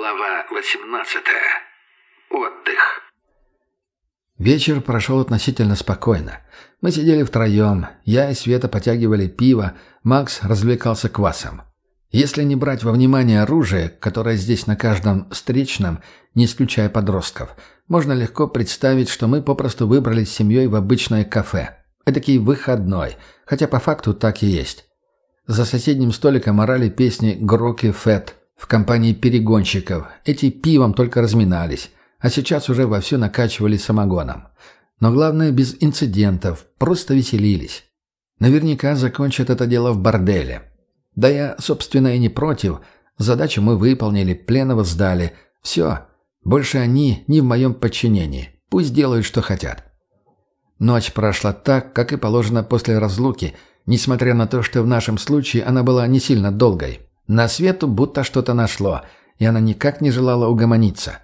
Глава 18. Отдых. Вечер прошел относительно спокойно. Мы сидели втроем, я и Света потягивали пиво, Макс развлекался квасом. Если не брать во внимание оружие, которое здесь на каждом встречном, не исключая подростков, можно легко представить, что мы попросту выбрались с семьей в обычное кафе. Эдакий выходной, хотя по факту так и есть. За соседним столиком орали песни Гроки Фет в компании перегонщиков. Эти пивом только разминались, а сейчас уже вовсю накачивали самогоном. Но главное, без инцидентов, просто веселились. Наверняка закончат это дело в борделе. Да я, собственно, и не против. Задачу мы выполнили, пленного сдали. Все. Больше они не в моем подчинении. Пусть делают, что хотят. Ночь прошла так, как и положено после разлуки, несмотря на то, что в нашем случае она была не сильно долгой. На свету будто что-то нашло, и она никак не желала угомониться.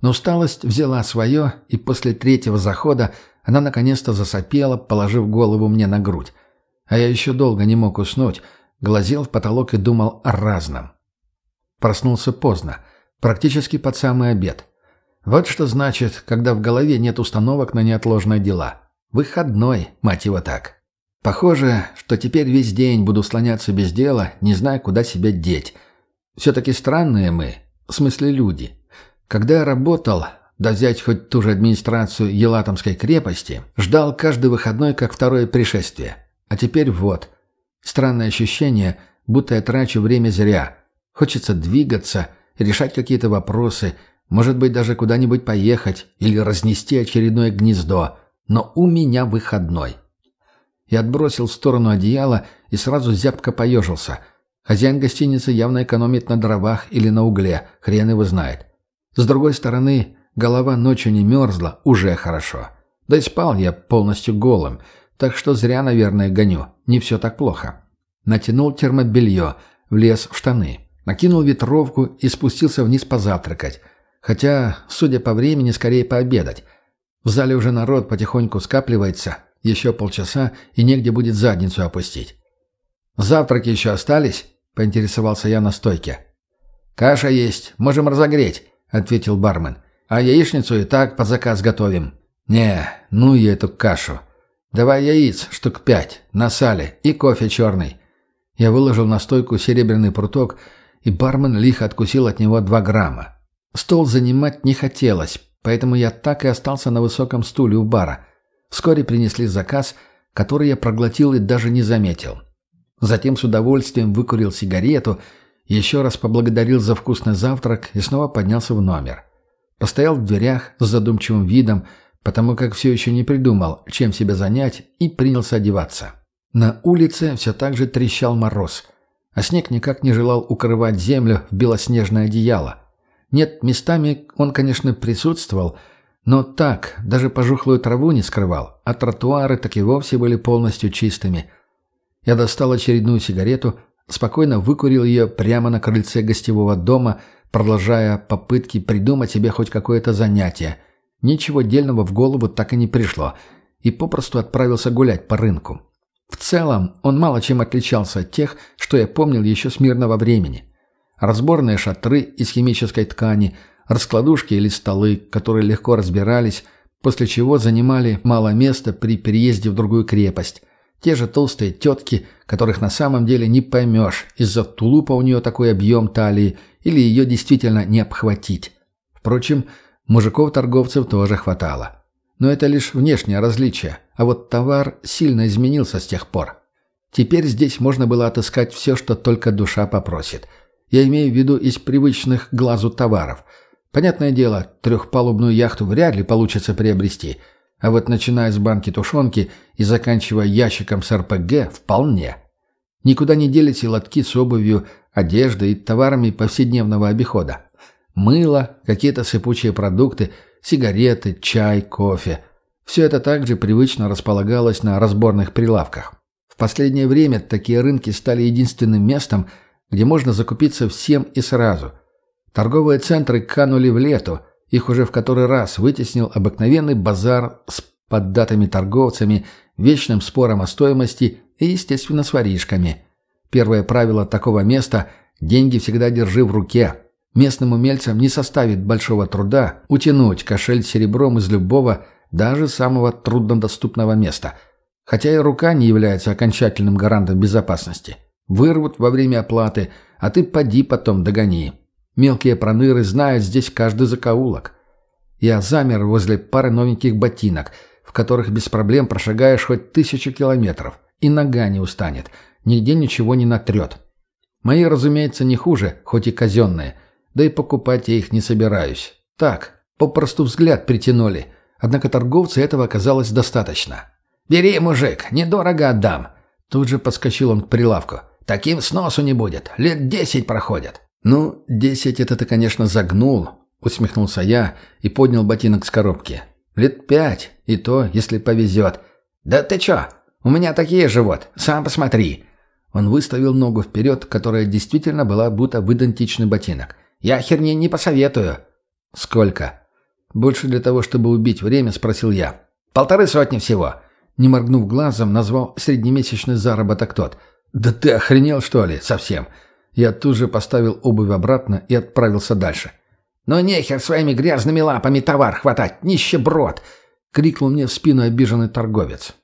Но усталость взяла свое, и после третьего захода она наконец-то засопела, положив голову мне на грудь. А я еще долго не мог уснуть, глазел в потолок и думал о разном. Проснулся поздно, практически под самый обед. Вот что значит, когда в голове нет установок на неотложные дела. Выходной, мать его так. Похоже, что теперь весь день буду слоняться без дела, не зная, куда себя деть. Все-таки странные мы, в смысле люди. Когда я работал, да взять хоть ту же администрацию Елатомской крепости, ждал каждый выходной как второе пришествие. А теперь вот. Странное ощущение, будто я трачу время зря. Хочется двигаться, решать какие-то вопросы, может быть, даже куда-нибудь поехать или разнести очередное гнездо. Но у меня выходной. Я отбросил в сторону одеяло и сразу зябко поежился. Хозяин гостиницы явно экономит на дровах или на угле, хрен его знает. С другой стороны, голова ночью не мерзла, уже хорошо. Да и спал я полностью голым, так что зря, наверное, гоню. Не все так плохо. Натянул термобелье, влез в штаны. Накинул ветровку и спустился вниз позавтракать. Хотя, судя по времени, скорее пообедать. В зале уже народ потихоньку скапливается, еще полчаса, и негде будет задницу опустить. «Завтраки еще остались?» — поинтересовался я на стойке. «Каша есть, можем разогреть», — ответил бармен. «А яичницу и так под заказ готовим». «Не, ну я эту кашу. Давай яиц, штук пять, на сале и кофе черный». Я выложил на стойку серебряный пруток, и бармен лихо откусил от него два грамма. Стол занимать не хотелось, поэтому я так и остался на высоком стуле у бара. Вскоре принесли заказ, который я проглотил и даже не заметил. Затем с удовольствием выкурил сигарету, еще раз поблагодарил за вкусный завтрак и снова поднялся в номер. Постоял в дверях с задумчивым видом, потому как все еще не придумал, чем себя занять, и принялся одеваться. На улице все так же трещал мороз, а снег никак не желал укрывать землю в белоснежное одеяло. Нет, местами он, конечно, присутствовал – но так, даже пожухлую траву не скрывал, а тротуары так и вовсе были полностью чистыми. Я достал очередную сигарету, спокойно выкурил ее прямо на крыльце гостевого дома, продолжая попытки придумать себе хоть какое-то занятие. Ничего дельного в голову так и не пришло, и попросту отправился гулять по рынку. В целом, он мало чем отличался от тех, что я помнил еще с мирного времени. Разборные шатры из химической ткани – раскладушки или столы, которые легко разбирались, после чего занимали мало места при переезде в другую крепость. Те же толстые тетки, которых на самом деле не поймешь, из-за тулупа у нее такой объем талии, или ее действительно не обхватить. Впрочем, мужиков-торговцев тоже хватало. Но это лишь внешнее различие, а вот товар сильно изменился с тех пор. Теперь здесь можно было отыскать все, что только душа попросит. Я имею в виду из привычных глазу товаров – Понятное дело, трехпалубную яхту вряд ли получится приобрести, а вот начиная с банки тушенки и заканчивая ящиком с РПГ – вполне. Никуда не делись и лотки с обувью, одеждой и товарами повседневного обихода. Мыло, какие-то сыпучие продукты, сигареты, чай, кофе – все это также привычно располагалось на разборных прилавках. В последнее время такие рынки стали единственным местом, где можно закупиться всем и сразу – Торговые центры канули в лету, их уже в который раз вытеснил обыкновенный базар с поддатыми торговцами, вечным спором о стоимости и, естественно, с воришками. Первое правило такого места – деньги всегда держи в руке. Местным умельцам не составит большого труда утянуть кошель серебром из любого, даже самого труднодоступного места. Хотя и рука не является окончательным гарантом безопасности. Вырвут во время оплаты, а ты поди потом догони. Мелкие проныры знают здесь каждый закоулок. Я замер возле пары новеньких ботинок, в которых без проблем прошагаешь хоть тысячу километров, и нога не устанет, нигде ничего не натрет. Мои, разумеется, не хуже, хоть и казенные, да и покупать я их не собираюсь. Так, попросту взгляд притянули, однако торговца этого оказалось достаточно. «Бери, мужик, недорого отдам!» Тут же подскочил он к прилавку. «Таким сносу не будет, лет десять проходят». «Ну, десять это ты, конечно, загнул», — усмехнулся я и поднял ботинок с коробки. «Лет пять, и то, если повезет». «Да ты чё? У меня такие же вот, сам посмотри». Он выставил ногу вперед, которая действительно была будто в идентичный ботинок. «Я херни не посоветую». «Сколько?» «Больше для того, чтобы убить время?» – спросил я. «Полторы сотни всего». Не моргнув глазом, назвал среднемесячный заработок тот. «Да ты охренел, что ли, совсем?» Я тут же поставил обувь обратно и отправился дальше. «Ну нехер своими грязными лапами товар хватать, нищеброд!» — крикнул мне в спину обиженный торговец.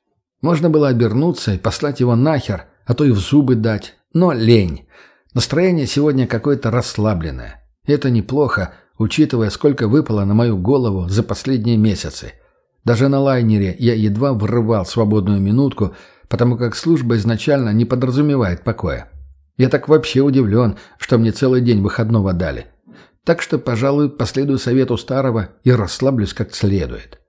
Можно было обернуться и послать его нахер, а то и в зубы дать, но лень. Настроение сегодня какое-то расслабленное. Это неплохо, учитывая, сколько выпало на мою голову за последние месяцы. Даже на лайнере я едва врывал свободную минутку, потому как служба изначально не подразумевает покоя. Я так вообще удивлен, что мне целый день выходного дали. Так что, пожалуй, последую совету старого и расслаблюсь как следует.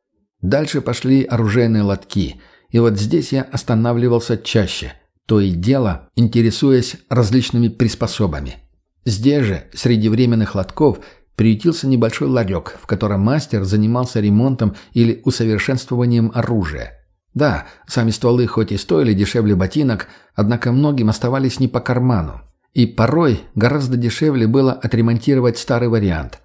Дальше пошли оружейные лотки, и вот здесь я останавливался чаще, то и дело интересуясь различными приспособами. Здесь же, среди временных лотков, приютился небольшой ларек, в котором мастер занимался ремонтом или усовершенствованием оружия. Да, сами стволы хоть и стоили дешевле ботинок, однако многим оставались не по карману. И порой гораздо дешевле было отремонтировать старый вариант.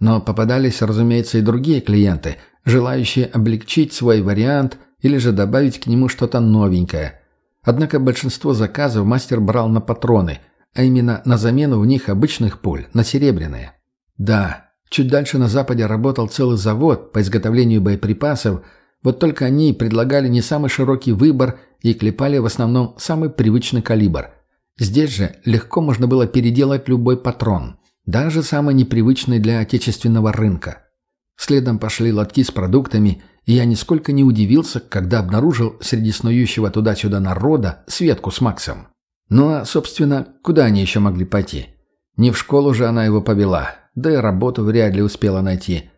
Но попадались, разумеется, и другие клиенты, желающие облегчить свой вариант или же добавить к нему что-то новенькое. Однако большинство заказов мастер брал на патроны, а именно на замену в них обычных пуль, на серебряные. Да, чуть дальше на западе работал целый завод по изготовлению боеприпасов, вот только они предлагали не самый широкий выбор и клепали в основном самый привычный калибр – Здесь же легко можно было переделать любой патрон, даже самый непривычный для отечественного рынка. Следом пошли лотки с продуктами, и я нисколько не удивился, когда обнаружил среди снующего туда-сюда народа Светку с Максом. Ну а, собственно, куда они еще могли пойти? Не в школу же она его повела, да и работу вряд ли успела найти.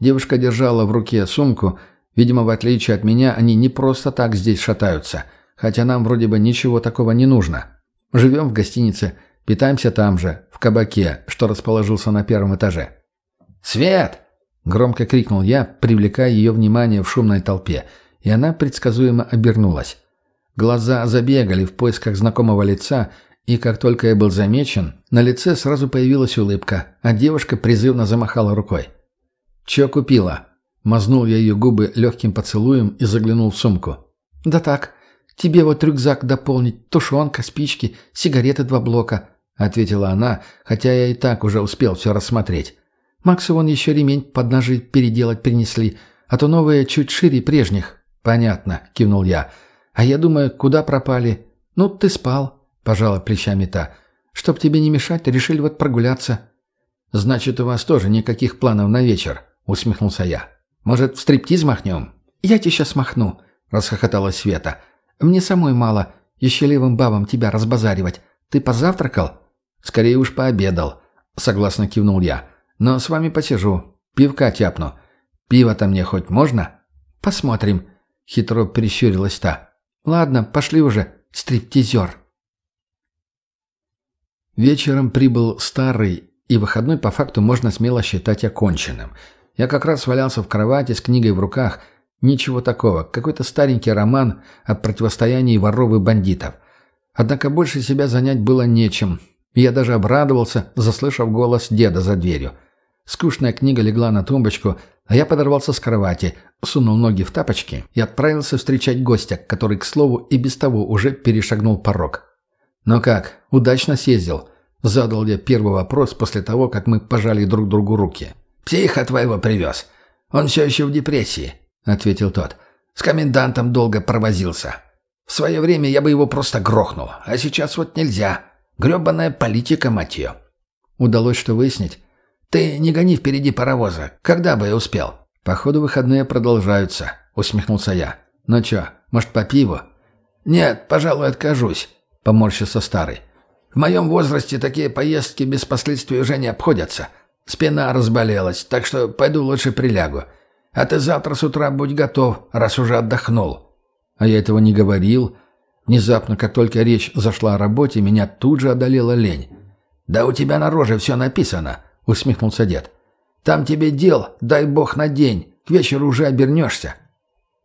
Девушка держала в руке сумку, видимо, в отличие от меня, они не просто так здесь шатаются, хотя нам вроде бы ничего такого не нужно. Живем в гостинице, питаемся там же, в кабаке, что расположился на первом этаже. «Свет!» — громко крикнул я, привлекая ее внимание в шумной толпе, и она предсказуемо обернулась. Глаза забегали в поисках знакомого лица, и как только я был замечен, на лице сразу появилась улыбка, а девушка призывно замахала рукой. «Чё купила?» Мазнул я ее губы легким поцелуем и заглянул в сумку. «Да так, Тебе вот рюкзак дополнить, тушенка, спички, сигареты два блока», — ответила она, хотя я и так уже успел все рассмотреть. Максу вон еще ремень под ножи переделать принесли, а то новые чуть шире прежних. «Понятно», — кивнул я. «А я думаю, куда пропали?» «Ну, ты спал», — пожала плечами та. «Чтоб тебе не мешать, решили вот прогуляться». «Значит, у вас тоже никаких планов на вечер», — усмехнулся я. «Может, в стриптиз махнем?» «Я тебе сейчас махну», — расхохоталась Света. Мне самой мало, еще левым бабам тебя разбазаривать. Ты позавтракал?» «Скорее уж пообедал», — согласно кивнул я. «Но с вами посижу. Пивка тяпну. Пиво-то мне хоть можно?» «Посмотрим», — хитро прищурилась та. «Ладно, пошли уже, стриптизер». Вечером прибыл старый, и выходной по факту можно смело считать оконченным. Я как раз валялся в кровати с книгой в руках — Ничего такого, какой-то старенький роман о противостоянии воров и бандитов. Однако больше себя занять было нечем. я даже обрадовался, заслышав голос деда за дверью. Скучная книга легла на тумбочку, а я подорвался с кровати, сунул ноги в тапочки и отправился встречать гостя, который, к слову, и без того уже перешагнул порог. «Ну как, удачно съездил?» Задал я первый вопрос после того, как мы пожали друг другу руки. «Психа твоего привез. Он все еще в депрессии», — ответил тот. «С комендантом долго провозился. В свое время я бы его просто грохнул, а сейчас вот нельзя. Гребаная политика, мать ее». Удалось что выяснить? «Ты не гони впереди паровоза. Когда бы я успел?» «Походу, выходные продолжаются», — усмехнулся я. «Ну чё, может, по пиву?» «Нет, пожалуй, откажусь», — поморщился старый. «В моем возрасте такие поездки без последствий уже не обходятся. Спина разболелась, так что пойду лучше прилягу. А ты завтра с утра будь готов, раз уже отдохнул». А я этого не говорил. Внезапно, как только речь зашла о работе, меня тут же одолела лень. «Да у тебя на роже все написано», — усмехнулся дед. «Там тебе дел, дай бог на день. К вечеру уже обернешься».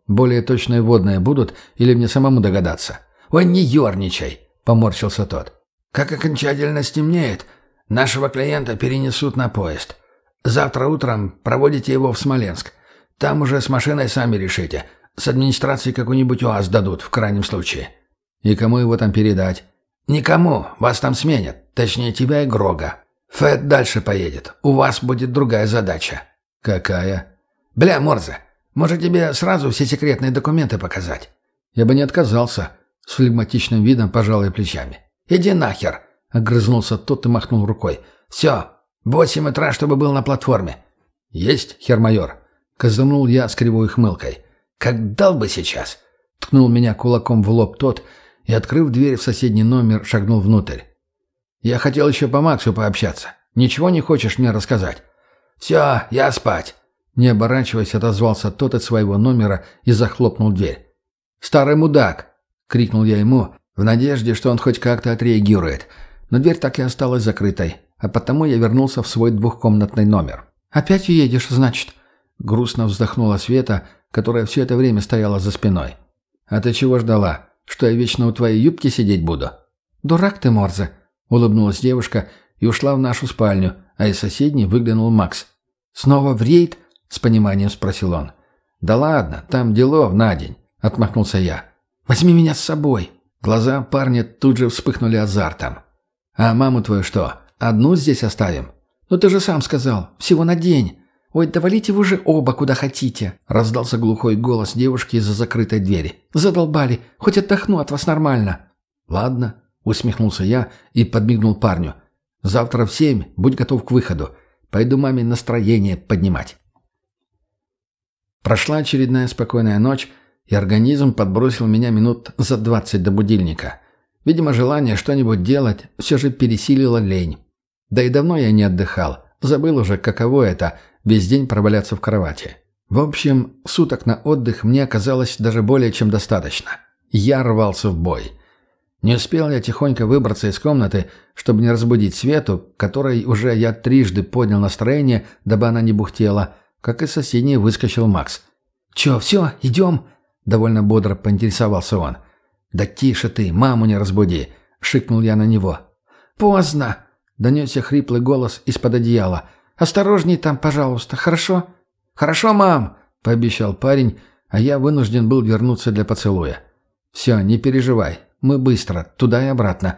«Более точные водные будут или мне самому догадаться?» «Ой, не ерничай», — поморщился тот. «Как окончательно стемнеет, нашего клиента перенесут на поезд. Завтра утром проводите его в Смоленск. Там уже с машиной сами решите. С администрацией какой-нибудь УАЗ дадут, в крайнем случае». «И кому его там передать?» «Никому. Вас там сменят. Точнее, тебя и Грога. Фэт дальше поедет. У вас будет другая задача». «Какая?» «Бля, Морзе, может тебе сразу все секретные документы показать?» «Я бы не отказался». С флегматичным видом пожалуй плечами. «Иди нахер!» — огрызнулся тот и махнул рукой. «Все. Восемь утра, чтобы был на платформе». «Есть, хермайор?» — казанул я с кривой хмылкой. «Как дал бы сейчас!» — ткнул меня кулаком в лоб тот и, открыв дверь в соседний номер, шагнул внутрь. «Я хотел еще по Максу пообщаться. Ничего не хочешь мне рассказать?» «Все, я спать!» Не оборачиваясь, отозвался тот от своего номера и захлопнул дверь. «Старый мудак!» — крикнул я ему, в надежде, что он хоть как-то отреагирует. Но дверь так и осталась закрытой, а потому я вернулся в свой двухкомнатный номер. «Опять уедешь, значит?» Грустно вздохнула Света, которая все это время стояла за спиной. «А ты чего ждала? Что я вечно у твоей юбки сидеть буду?» «Дурак ты, Морзе!» — улыбнулась девушка и ушла в нашу спальню, а из соседней выглянул Макс. «Снова в рейд?» — с пониманием спросил он. «Да ладно, там делов на день», — отмахнулся я. «Возьми меня с собой». Глаза парня тут же вспыхнули азартом. «А маму твою что, одну здесь оставим?» «Ну ты же сам сказал, всего на день. «Ой, да валите вы уже оба куда хотите!» — раздался глухой голос девушки из-за закрытой двери. «Задолбали! Хоть отдохну от вас нормально!» «Ладно», — усмехнулся я и подмигнул парню. «Завтра в семь будь готов к выходу. Пойду маме настроение поднимать». Прошла очередная спокойная ночь, и организм подбросил меня минут за двадцать до будильника. Видимо, желание что-нибудь делать все же пересилило лень. Да и давно я не отдыхал. Забыл уже, каково это — весь день проваляться в кровати. В общем, суток на отдых мне оказалось даже более чем достаточно. Я рвался в бой. Не успел я тихонько выбраться из комнаты, чтобы не разбудить Свету, которой уже я трижды поднял настроение, дабы она не бухтела, как из соседней выскочил Макс. «Чё, всё, идём?» — довольно бодро поинтересовался он. «Да тише ты, маму не разбуди!» — шикнул я на него. «Поздно!» — донесся хриплый голос из-под одеяла — Осторожней там, пожалуйста, хорошо?» «Хорошо, мам!» — пообещал парень, а я вынужден был вернуться для поцелуя. «Все, не переживай, мы быстро, туда и обратно.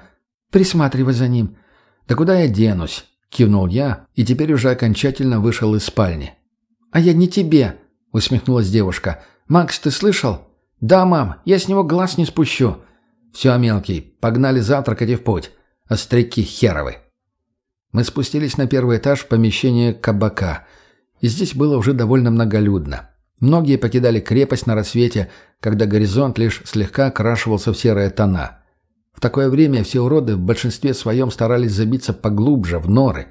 Присматривай за ним». «Да куда я денусь?» — кивнул я и теперь уже окончательно вышел из спальни. «А я не тебе!» — усмехнулась девушка. «Макс, ты слышал?» «Да, мам, я с него глаз не спущу». «Все, мелкий, погнали завтракать и в путь. Остряки херовы». Мы спустились на первый этаж в помещение кабака. И здесь было уже довольно многолюдно. Многие покидали крепость на рассвете, когда горизонт лишь слегка окрашивался в серые тона. В такое время все уроды в большинстве своем старались забиться поглубже, в норы.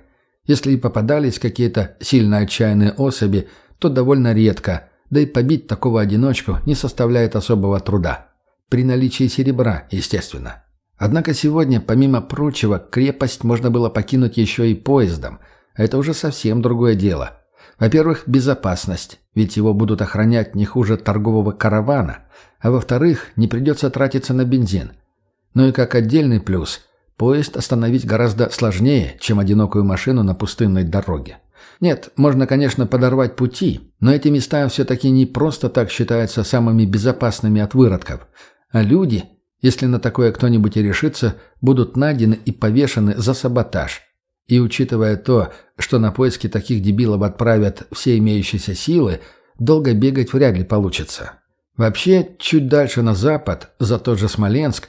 Если и попадались какие-то сильно отчаянные особи, то довольно редко, да и побить такого одиночку не составляет особого труда. При наличии серебра, естественно. Однако сегодня, помимо прочего, крепость можно было покинуть еще и поездом. Это уже совсем другое дело. Во-первых, безопасность, ведь его будут охранять не хуже торгового каравана. А во-вторых, не придется тратиться на бензин. Ну и как отдельный плюс, поезд остановить гораздо сложнее, чем одинокую машину на пустынной дороге. Нет, можно, конечно, подорвать пути, но эти места все-таки не просто так считаются самыми безопасными от выродков. А люди Если на такое кто-нибудь и решится, будут найдены и повешены за саботаж. И учитывая то, что на поиски таких дебилов отправят все имеющиеся силы, долго бегать вряд ли получится. Вообще, чуть дальше на запад, за тот же Смоленск,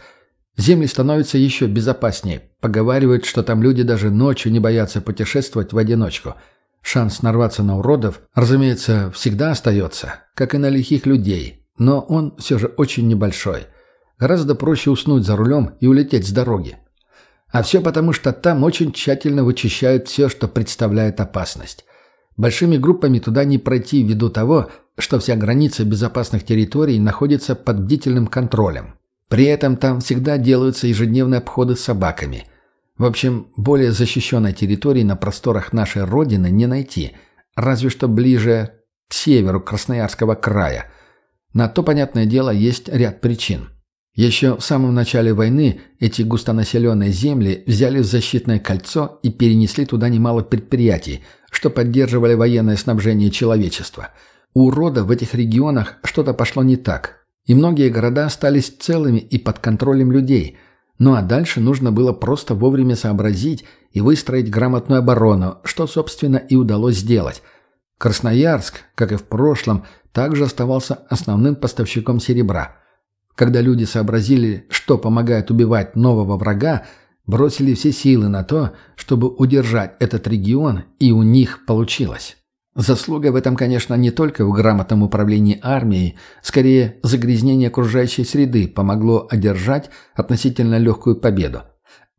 земли становятся еще безопаснее. Поговаривают, что там люди даже ночью не боятся путешествовать в одиночку. Шанс нарваться на уродов, разумеется, всегда остается, как и на лихих людей, но он все же очень небольшой. Гораздо проще уснуть за рулем и улететь с дороги. А все потому, что там очень тщательно вычищают все, что представляет опасность. Большими группами туда не пройти ввиду того, что вся граница безопасных территорий находится под бдительным контролем. При этом там всегда делаются ежедневные обходы с собаками. В общем, более защищенной территории на просторах нашей Родины не найти, разве что ближе к северу Красноярского края. На то, понятное дело, есть ряд причин. Еще в самом начале войны эти густонаселенные земли взяли в защитное кольцо и перенесли туда немало предприятий, что поддерживали военное снабжение человечества. У урода в этих регионах что-то пошло не так, и многие города остались целыми и под контролем людей. Ну а дальше нужно было просто вовремя сообразить и выстроить грамотную оборону, что, собственно, и удалось сделать. Красноярск, как и в прошлом, также оставался основным поставщиком серебра – когда люди сообразили, что помогает убивать нового врага, бросили все силы на то, чтобы удержать этот регион, и у них получилось. Заслуга в этом, конечно, не только в грамотном управлении армией, скорее загрязнение окружающей среды помогло одержать относительно легкую победу.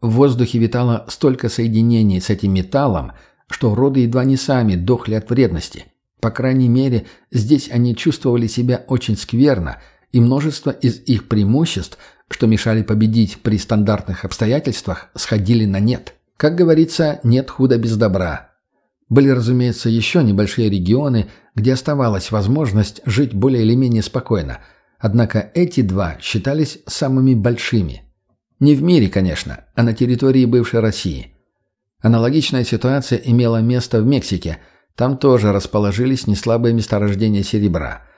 В воздухе витало столько соединений с этим металлом, что роды едва не сами дохли от вредности. По крайней мере, здесь они чувствовали себя очень скверно – и множество из их преимуществ, что мешали победить при стандартных обстоятельствах, сходили на нет. Как говорится, нет худа без добра. Были, разумеется, еще небольшие регионы, где оставалась возможность жить более или менее спокойно. Однако эти два считались самыми большими. Не в мире, конечно, а на территории бывшей России. Аналогичная ситуация имела место в Мексике. Там тоже расположились неслабые месторождения серебра –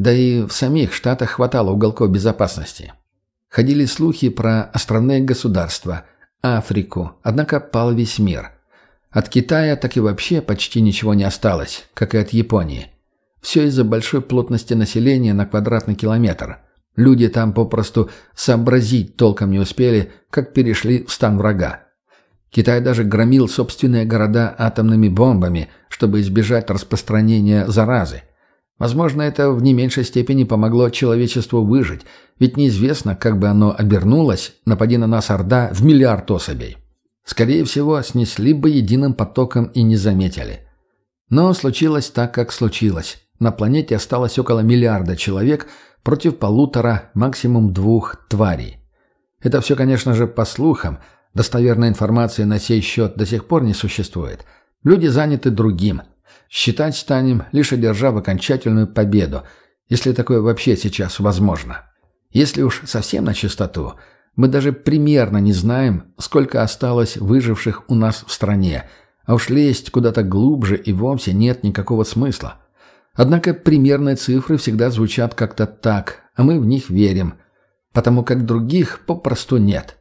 да и в самих штатах хватало уголков безопасности. Ходили слухи про островные государства, Африку, однако пал весь мир. От Китая так и вообще почти ничего не осталось, как и от Японии. Все из-за большой плотности населения на квадратный километр. Люди там попросту сообразить толком не успели, как перешли в стан врага. Китай даже громил собственные города атомными бомбами, чтобы избежать распространения заразы. Возможно, это в не меньшей степени помогло человечеству выжить, ведь неизвестно, как бы оно обернулось, напади на нас Орда в миллиард особей. Скорее всего, снесли бы единым потоком и не заметили. Но случилось так, как случилось. На планете осталось около миллиарда человек против полутора, максимум двух тварей. Это все, конечно же, по слухам. Достоверной информации на сей счет до сих пор не существует. Люди заняты другим – Считать станем, лишь одержав окончательную победу, если такое вообще сейчас возможно. Если уж совсем на чистоту, мы даже примерно не знаем, сколько осталось выживших у нас в стране, а уж лезть куда-то глубже и вовсе нет никакого смысла. Однако примерные цифры всегда звучат как-то так, а мы в них верим, потому как других попросту нет.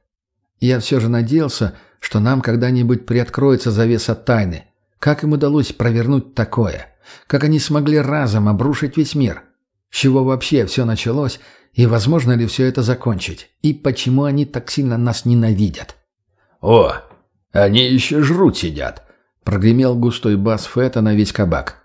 Я все же надеялся, что нам когда-нибудь приоткроется завеса тайны, как им удалось провернуть такое? Как они смогли разом обрушить весь мир? С чего вообще все началось? И возможно ли все это закончить? И почему они так сильно нас ненавидят? «О, они еще жрут сидят!» — прогремел густой бас Фета на весь кабак.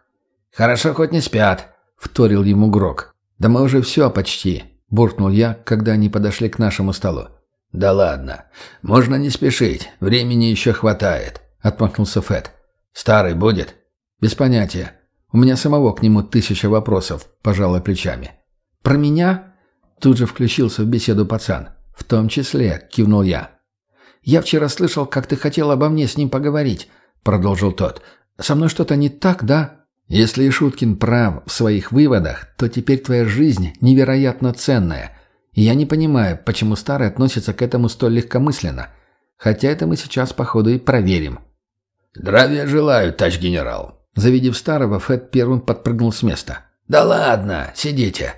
«Хорошо, хоть не спят», — вторил ему Грок. «Да мы уже все почти», — буркнул я, когда они подошли к нашему столу. «Да ладно. Можно не спешить. Времени еще хватает», — отмахнулся Фет. «Старый будет?» «Без понятия. У меня самого к нему тысяча вопросов», – пожалуй плечами. «Про меня?» – тут же включился в беседу пацан. «В том числе», – кивнул я. «Я вчера слышал, как ты хотел обо мне с ним поговорить», – продолжил тот. «Со мной что-то не так, да?» «Если Шуткин прав в своих выводах, то теперь твоя жизнь невероятно ценная. И я не понимаю, почему старый относится к этому столь легкомысленно. Хотя это мы сейчас, походу, и проверим». «Здравия желаю, тач генерал!» Завидев старого, Фэт первым подпрыгнул с места. «Да ладно, сидите!»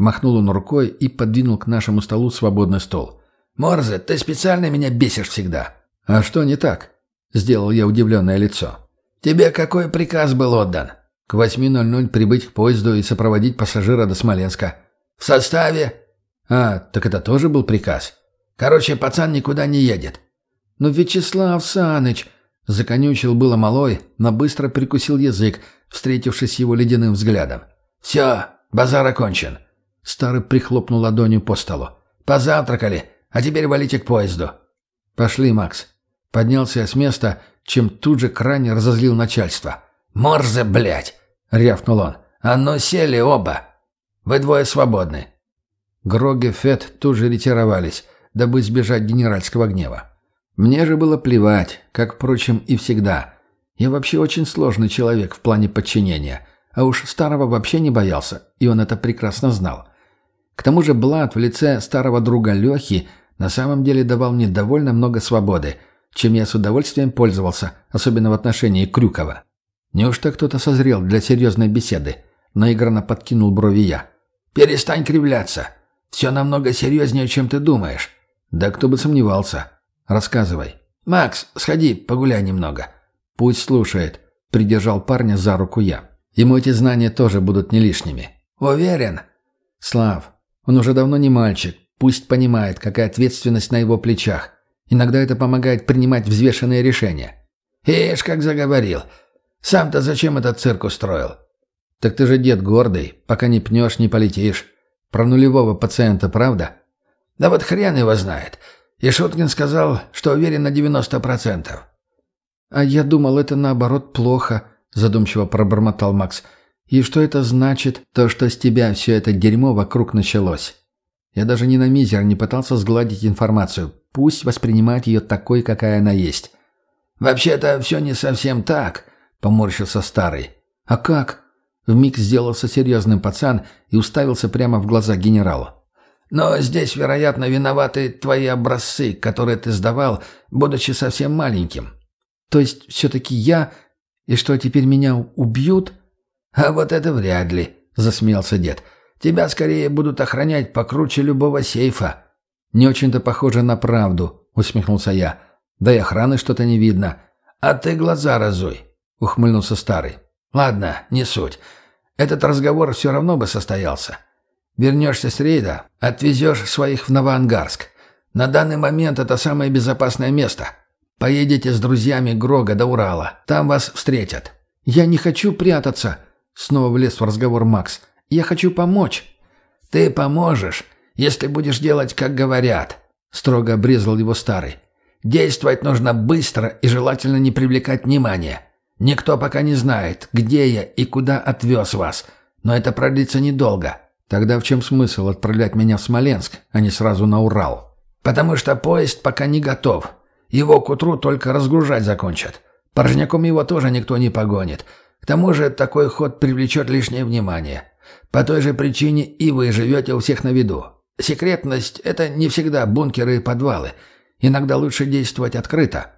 Махнул он рукой и подвинул к нашему столу свободный стол. «Морзе, ты специально меня бесишь всегда». «А что не так?» — сделал я удивленное лицо. «Тебе какой приказ был отдан?» «К 8.00 прибыть к поезду и сопроводить пассажира до Смоленска». «В составе?» «А, так это тоже был приказ?» «Короче, пацан никуда не едет». «Но Вячеслав Саныч...» Законючил было малой, но быстро прикусил язык, встретившись с его ледяным взглядом. «Все, базар окончен». Старый прихлопнул ладонью по столу. «Позавтракали, а теперь валите к поезду». «Пошли, Макс». Поднялся я с места, чем тут же крайне разозлил начальство. «Морзе, блядь!» — рявкнул он. «А ну сели оба! Вы двое свободны!» Грог и Фет тут же ретировались, дабы избежать генеральского гнева. Мне же было плевать, как, впрочем, и всегда. Я вообще очень сложный человек в плане подчинения, а уж старого вообще не боялся, и он это прекрасно знал. К тому же Блад в лице старого друга Лехи на самом деле давал мне довольно много свободы, чем я с удовольствием пользовался, особенно в отношении Крюкова. Неужто кто-то созрел для серьезной беседы? Наигранно подкинул брови я. «Перестань кривляться. Все намного серьезнее, чем ты думаешь». «Да кто бы сомневался. Рассказывай». «Макс, сходи, погуляй немного». «Пусть слушает», — придержал парня за руку я. «Ему эти знания тоже будут не лишними». «Уверен?» «Слав, он уже давно не мальчик. Пусть понимает, какая ответственность на его плечах. Иногда это помогает принимать взвешенные решения». «Ишь, как заговорил. Сам-то зачем этот цирк устроил?» «Так ты же дед гордый. Пока не пнешь, не полетишь. Про нулевого пациента, правда?» «Да вот хрен его знает. И Шуткин сказал, что уверен на 90%. «А я думал, это наоборот плохо», — задумчиво пробормотал Макс. «И что это значит, то, что с тебя все это дерьмо вокруг началось?» Я даже ни на мизер не пытался сгладить информацию. Пусть воспринимает ее такой, какая она есть. «Вообще-то все не совсем так», — поморщился старый. «А как?» Вмиг сделался серьезным пацан и уставился прямо в глаза генералу. «Но здесь, вероятно, виноваты твои образцы, которые ты сдавал, будучи совсем маленьким». «То есть все-таки я... И что, теперь меня убьют?» «А вот это вряд ли», — засмеялся дед. «Тебя скорее будут охранять покруче любого сейфа». «Не очень-то похоже на правду», — усмехнулся я. «Да и охраны что-то не видно». «А ты глаза разуй», — ухмыльнулся старый. «Ладно, не суть. Этот разговор все равно бы состоялся. Вернешься с рейда, отвезешь своих в Новоангарск. На данный момент это самое безопасное место. Поедете с друзьями Грога до Урала. Там вас встретят». «Я не хочу прятаться», — снова влез в разговор Макс. «Я хочу помочь». «Ты поможешь, если будешь делать, как говорят», — строго обрезал его старый. «Действовать нужно быстро и желательно не привлекать внимания. Никто пока не знает, где я и куда отвез вас, но это продлится недолго. Тогда в чем смысл отправлять меня в Смоленск, а не сразу на Урал? Потому что поезд пока не готов. Его к утру только разгружать закончат. Порожняком его тоже никто не погонит. К тому же такой ход привлечет лишнее внимание. По той же причине и вы живете у всех на виду. Секретность – это не всегда бункеры и подвалы. Иногда лучше действовать открыто.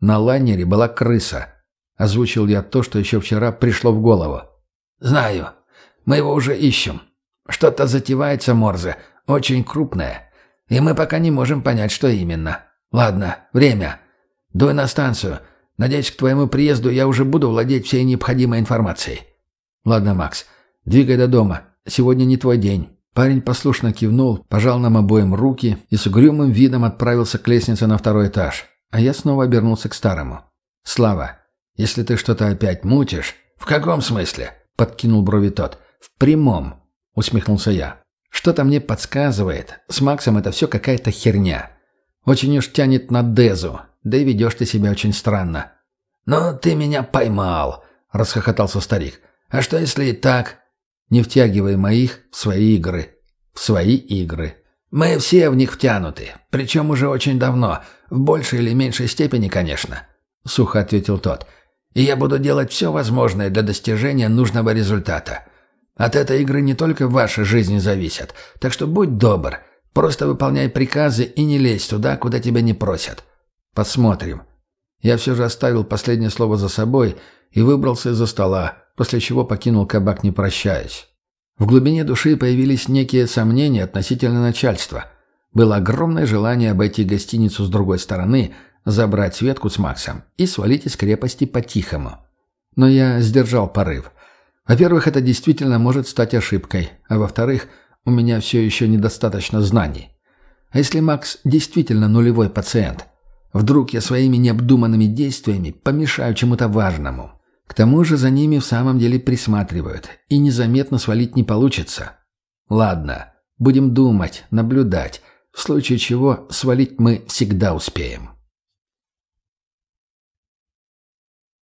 На лайнере была крыса. Озвучил я то, что еще вчера пришло в голову. «Знаю. Мы его уже ищем. Что-то затевается, Морзе. Очень крупное. И мы пока не можем понять, что именно. Ладно, время. Дуй на станцию. Надеюсь, к твоему приезду я уже буду владеть всей необходимой информацией». «Ладно, Макс. Двигай до дома. Сегодня не твой день». Парень послушно кивнул, пожал нам обоим руки и с угрюмым видом отправился к лестнице на второй этаж. А я снова обернулся к старому. «Слава, если ты что-то опять мутишь...» «В каком смысле?» — подкинул брови тот. «В прямом», — усмехнулся я. «Что-то мне подсказывает. С Максом это все какая-то херня. Очень уж тянет на Дезу, да и ведешь ты себя очень странно». «Но ты меня поймал», — расхохотался старик. «А что если и так?» «Не втягивай моих в свои игры». «В свои игры». «Мы все в них втянуты, причем уже очень давно, в большей или меньшей степени, конечно», — сухо ответил тот и я буду делать все возможное для достижения нужного результата. От этой игры не только ваши жизни зависят, так что будь добр, просто выполняй приказы и не лезь туда, куда тебя не просят. Посмотрим. Я все же оставил последнее слово за собой и выбрался из-за стола, после чего покинул кабак не прощаясь. В глубине души появились некие сомнения относительно начальства. Было огромное желание обойти гостиницу с другой стороны, забрать Светку с Максом и свалить из крепости по-тихому. Но я сдержал порыв. Во-первых, это действительно может стать ошибкой, а во-вторых, у меня все еще недостаточно знаний. А если Макс действительно нулевой пациент? Вдруг я своими необдуманными действиями помешаю чему-то важному? К тому же за ними в самом деле присматривают, и незаметно свалить не получится. Ладно, будем думать, наблюдать, в случае чего свалить мы всегда успеем.